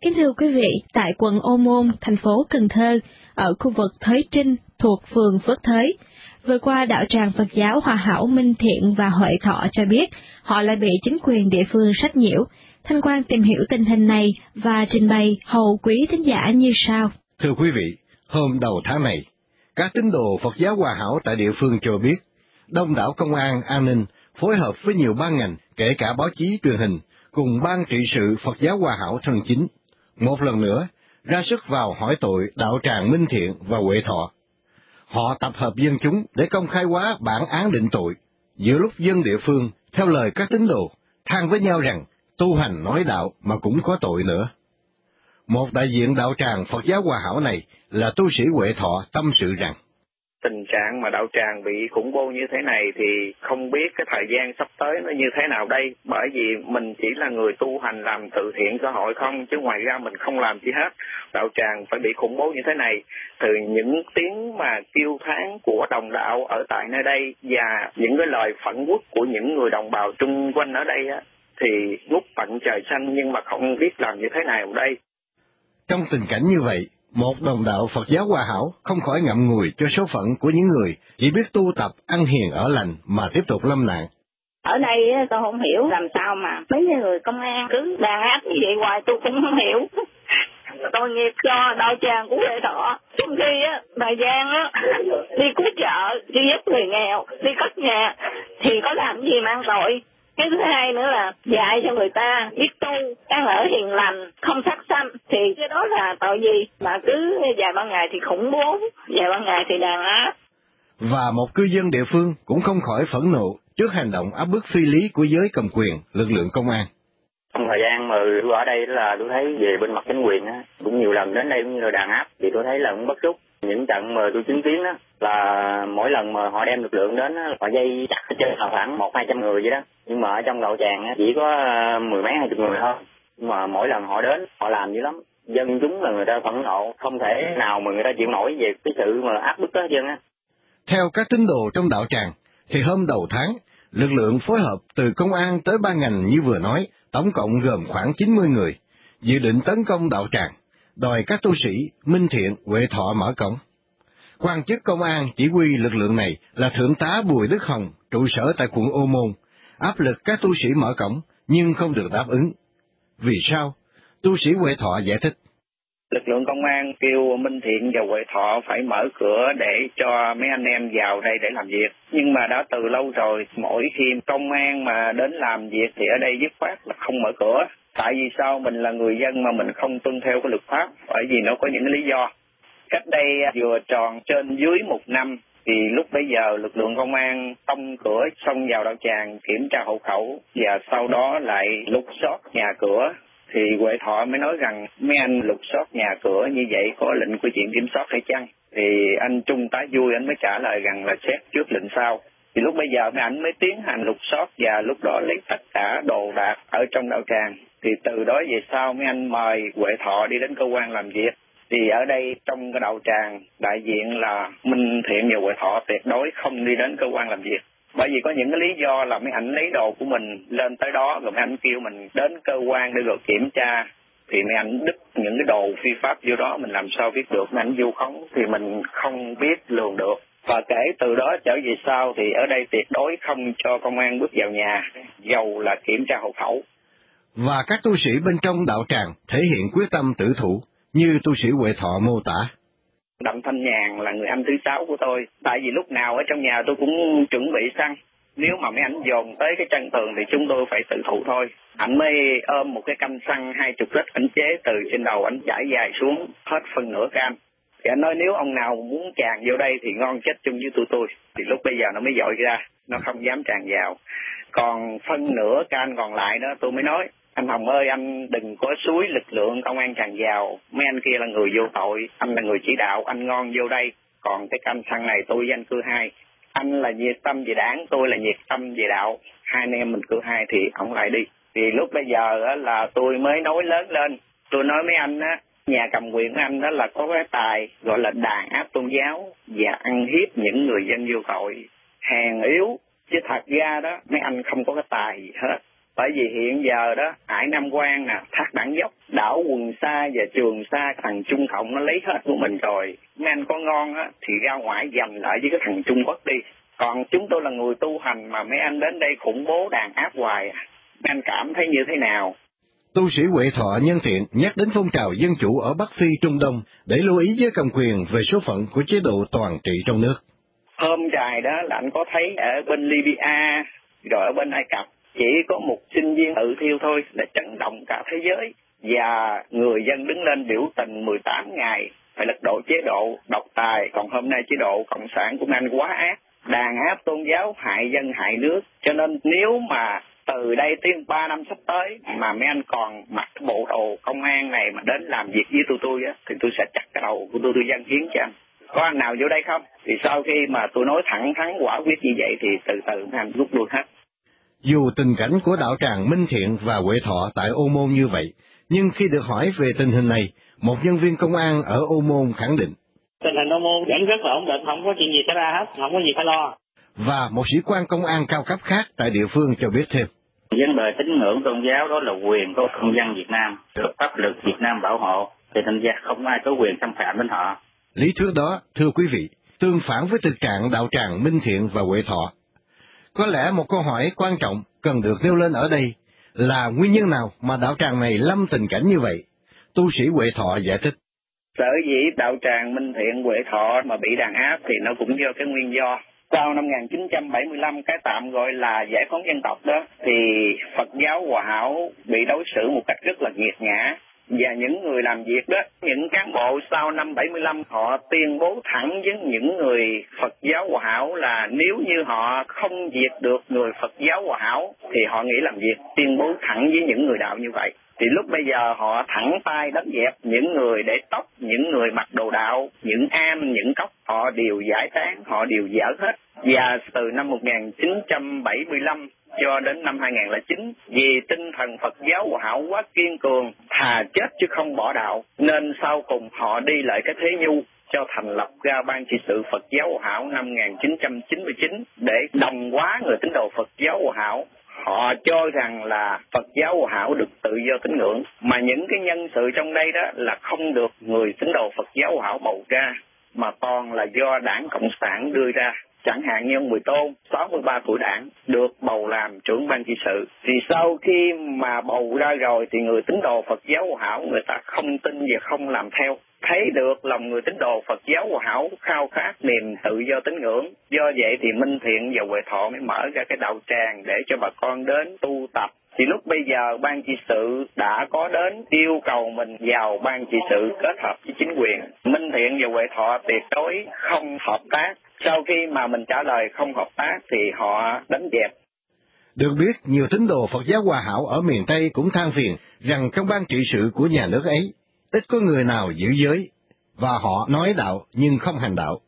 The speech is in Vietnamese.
Kính thưa quý vị, tại quận Ô Môn, thành phố Cần Thơ, ở khu vực Thới Trinh thuộc phường Phước Thới, vừa qua đạo tràng Phật giáo Hòa Hảo Minh Thiện và Huệ Thọ cho biết họ lại bị chính quyền địa phương sách nhiễu. Thanh quan tìm hiểu tình hình này và trình bày hầu quý thính giả như sau. Thưa quý vị, hôm đầu tháng này, các tín đồ Phật giáo Hòa Hảo tại địa phương cho biết, đông đảo công an, an ninh phối hợp với nhiều ban ngành, kể cả báo chí truyền hình, cùng ban trị sự Phật giáo Hòa Hảo thân chính, một lần nữa ra sức vào hỏi tội đạo tràng Minh Thiện và Huệ Thọ. Họ tập hợp dân chúng để công khai hóa bản án định tội, giữa lúc dân địa phương, theo lời các tín đồ, than với nhau rằng tu hành nói đạo mà cũng có tội nữa. Một đại diện đạo tràng Phật giáo Hòa Hảo này là tu sĩ Huệ Thọ tâm sự rằng, tình trạng mà đạo tràng bị khủng bố như thế này thì không biết cái thời gian sắp tới nó như thế nào đây. Bởi vì mình chỉ là người tu hành làm từ thiện xã hội không, chứ ngoài ra mình không làm gì hết. Đạo tràng phải bị khủng bố như thế này. Từ những tiếng mà kêu thán của đồng đạo ở tại nơi đây và những cái lời phẫn quốc của những người đồng bào chung quanh ở đây á, thì ngút tận trời xanh nhưng mà không biết làm như thế nào đây. Trong tình cảnh như vậy một đồng đạo Phật giáo hòa hảo không khỏi ngậm ngùi cho số phận của những người chỉ biết tu tập, ăn hiền, ở lành mà tiếp tục lâm nạn. Ở đây tôi không hiểu làm sao mà mấy người công an cứ đàn áp như vậy hoài, tôi cũng không hiểu. tôi nghiệp cho đạo tràng của lễ thọ trong khi á thời gian á, đi cứu trợ đi giúp người nghèo, đi cất nhà, thì có làm gì mang tội cái thứ hai nữa là dạy cho người ta biết tu ăn ở hiền lành không sát sanh thì cái đó là tội gì? Mà cứ vài ban ngày thì khủng bố vài ban ngày thì đàn áp. Và một cư dân địa phương cũng không khỏi phẫn nộ trước hành động áp bức phi lý của giới cầm quyền lực lượng công an. Trong thời gian mà tôi ở đây là tôi thấy về bên mặt chính quyền á cũng nhiều lần đến đây cũng như là đàn áp thì tôi thấy là cũng bất xúc những trận mà tôi chứng kiến đó là mỗi lần mà họ đem lực lượng đến đó, họ dây chặt hết trơn là khoảng một hai trăm người vậy đó. Nhưng mà ở trong đạo tràng chỉ có ờ, mười mấy hai chục người thôi. Nhưng mà mỗi lần họ đến họ làm dữ lắm. Dân chúng là người ta phẫn nộ không thể nào mà người ta chịu nổi về cái sự mà áp bức đó dân á. Theo các tín đồ trong đạo tràng thì hôm đầu tháng lực lượng phối hợp từ công an tới ba ngành như vừa nói tổng cộng gồm khoảng 90 người dự định tấn công đạo tràng đòi các tu sĩ Minh Thiện, Huệ Thọ mở cổng. Quan chức công an chỉ huy lực lượng này là Thượng tá Bùi Đức Hồng, trụ sở tại quận Ô Môn, áp lực các tu sĩ mở cổng nhưng không được đáp ứng. Vì sao? Tu sĩ Huệ Thọ giải thích. Lực lượng công an kêu Minh Thiện và Huệ Thọ phải mở cửa để cho mấy anh em vào đây để làm việc. Nhưng mà đã từ lâu rồi, mỗi khi công an mà đến làm việc thì ở đây dứt khoát là không mở cửa tại vì sao? Mình là người dân mà mình không tuân theo cái luật pháp. Bởi vì nó có những cái lý do. Cách đây à, vừa tròn trên dưới một năm, thì lúc bây giờ lực lượng công an tông cửa, xông vào đạo tràng kiểm tra hộ khẩu. Và sau đó lại lục soát nhà cửa. Thì Huệ Thọ mới nói rằng, mấy anh lục soát nhà cửa như vậy có lệnh của chuyện kiểm soát hay chăng? Thì anh Trung tá vui, anh mới trả lời rằng là xét trước lệnh sau. Thì lúc bây giờ mấy anh mới tiến hành lục soát và lúc đó lấy tất cả đồ đạc ở trong đạo tràng thì từ đó về sau mấy anh mời Huệ Thọ đi đến cơ quan làm việc. Thì ở đây trong cái đạo tràng, đại diện là Minh Thiện và Huệ Thọ tuyệt đối không đi đến cơ quan làm việc. Bởi vì có những cái lý do là mấy anh lấy đồ của mình lên tới đó, rồi mấy anh kêu mình đến cơ quan để rồi kiểm tra. Thì mấy anh đứt những cái đồ phi pháp vô đó, mình làm sao biết được? Mấy anh vu khống thì mình không biết lường được. Và kể từ đó trở về sau thì ở đây tuyệt đối không cho công an bước vào nhà. Dầu là kiểm tra hộ khẩu và các tu sĩ bên trong đạo tràng thể hiện quyết tâm tử thủ, như tu sĩ Huệ Thọ mô tả. Đặng Thanh Nhàn là người anh thứ sáu của tôi, tại vì lúc nào ở trong nhà tôi cũng chuẩn bị xăng. Nếu mà mấy anh dồn tới cái chân tường thì chúng tôi phải tự thủ thôi. Anh mới ôm một cái canh xăng hai chục lít ảnh chế từ trên đầu ảnh chảy dài xuống hết phần nửa can. Thì anh nói nếu ông nào muốn tràn vô đây thì ngon chết chung với tụi tôi. Thì lúc bây giờ nó mới dội ra, nó không dám tràn vào. Còn phân nửa can còn lại đó tôi mới nói anh Hồng ơi, anh đừng có suối lực lượng công an tràn vào mấy anh kia là người vô tội. Anh là người chỉ đạo. Anh ngon vô đây. Còn cái canh xăng này tôi với anh cư hai. Anh là nhiệt tâm về đảng, tôi là nhiệt tâm về đạo. Hai anh em mình cư hai thì ông lại đi. Thì lúc bây giờ là tôi mới nói lớn lên. Tôi nói mấy anh á, nhà cầm quyền của anh đó là có cái tài gọi là đàn áp tôn giáo và ăn hiếp những người dân vô tội. Hèn yếu. Chứ thật ra đó, mấy anh không có cái tài gì hết. Bởi vì hiện giờ đó, Hải Nam Quan nè, Thác Bản Dốc, đảo Quần Sa và Trường Sa, thằng Trung Cộng nó lấy hết của mình rồi. Mấy anh có ngon á, thì ra ngoài giành lại với cái thằng Trung Quốc đi. Còn chúng tôi là người tu hành mà mấy anh đến đây khủng bố đàn áp hoài. Mấy anh cảm thấy như thế nào? Tu sĩ Huệ Thọ nhân thiện nhắc đến phong trào dân chủ ở Bắc Phi Trung Đông để lưu ý với cầm quyền về số phận của chế độ toàn trị trong nước. Hôm dài đó là anh có thấy ở bên Libya, rồi ở bên Ai Cập, chỉ có một sinh viên tự thiêu thôi đã chấn động cả thế giới. Và người dân đứng lên biểu tình 18 ngày, phải lật đổ chế độ độc tài, còn hôm nay chế độ Cộng sản của anh quá ác. Đàn áp tôn giáo hại dân hại nước. Cho nên nếu mà từ đây tới ba năm sắp tới mà mấy anh còn mặc bộ đồ công an này mà đến làm việc với tôi tôi á thì tôi sẽ chặt cái đầu của tôi tôi dân hiến cho anh. Có anh nào vô đây không? Thì sau khi mà tôi nói thẳng thắn quả quyết như vậy thì từ từ mấy anh rút lui hết dù tình cảnh của đạo tràng Minh Thiện và Huệ Thọ tại Ô Môn như vậy, nhưng khi được hỏi về tình hình này, một nhân viên công an ở Ô Môn khẳng định. Tình hình Ô Môn vẫn rất là ổn định, không có chuyện gì xảy ra hết, không có gì phải lo. Và một sĩ quan công an cao cấp khác tại địa phương cho biết thêm. Vấn đề tín ngưỡng tôn giáo đó là quyền của công dân Việt Nam, được pháp luật Việt Nam bảo hộ, thì thành ra không ai có quyền xâm phạm đến họ. Lý thuyết đó, thưa quý vị, tương phản với thực trạng đạo tràng Minh Thiện và Huệ Thọ. Có lẽ một câu hỏi quan trọng cần được nêu lên ở đây là nguyên nhân nào mà đạo tràng này lâm tình cảnh như vậy? Tu sĩ Huệ Thọ giải thích. Sở dĩ đạo tràng Minh Thiện Huệ Thọ mà bị đàn áp thì nó cũng do cái nguyên do sau năm 1975 cái tạm gọi là giải phóng dân tộc đó, thì Phật giáo Hòa Hảo bị đối xử một cách rất là nghiệt ngã và những người làm việc đó, những cán bộ sau năm 75 họ tuyên bố thẳng với những người Phật giáo Hòa Hảo là nếu như họ không diệt được người Phật giáo Hòa Hảo thì họ nghĩ làm việc. Tuyên bố thẳng với những người đạo như vậy thì lúc bây giờ họ thẳng tay đánh dẹp những người để tóc, những người mặc đồ đạo, những am, những cốc, họ đều giải tán, họ đều dỡ hết. Và từ năm 1975 cho đến năm 2009 vì tinh thần Phật giáo hòa hảo quá kiên cường, thà chết chứ không bỏ đạo, nên sau cùng họ đi lại cái thế nhu cho thành lập ra ban trị sự Phật giáo hòa hảo năm 1999 để đồng hóa người tín đồ Phật giáo hòa hảo họ cho rằng là Phật giáo hòa hảo được tự do tín ngưỡng mà những cái nhân sự trong đây đó là không được người tín đồ Phật giáo hòa hảo bầu ra mà toàn là do đảng Cộng sản đưa ra chẳng hạn như ông Bùi Tôn, 63 tuổi đảng, được bầu làm trưởng ban trị sự. Thì sau khi mà bầu ra rồi thì người tín đồ Phật giáo hảo người ta không tin và không làm theo. Thấy được lòng người tín đồ Phật giáo hòa hảo khao khát niềm tự do tín ngưỡng. Do vậy thì Minh Thiện và Huệ Thọ mới mở ra cái đạo tràng để cho bà con đến tu tập thì lúc bây giờ ban trị sự đã có đến yêu cầu mình vào ban trị sự kết hợp với chính quyền. Minh Thiện và Huệ Thọ tuyệt đối không hợp tác sau khi mà mình trả lời không hợp tác thì họ đánh dẹp. Được biết, nhiều tín đồ Phật giáo Hòa Hảo ở miền Tây cũng than phiền rằng trong ban trị sự của nhà nước ấy, ít có người nào giữ giới, và họ nói đạo nhưng không hành đạo.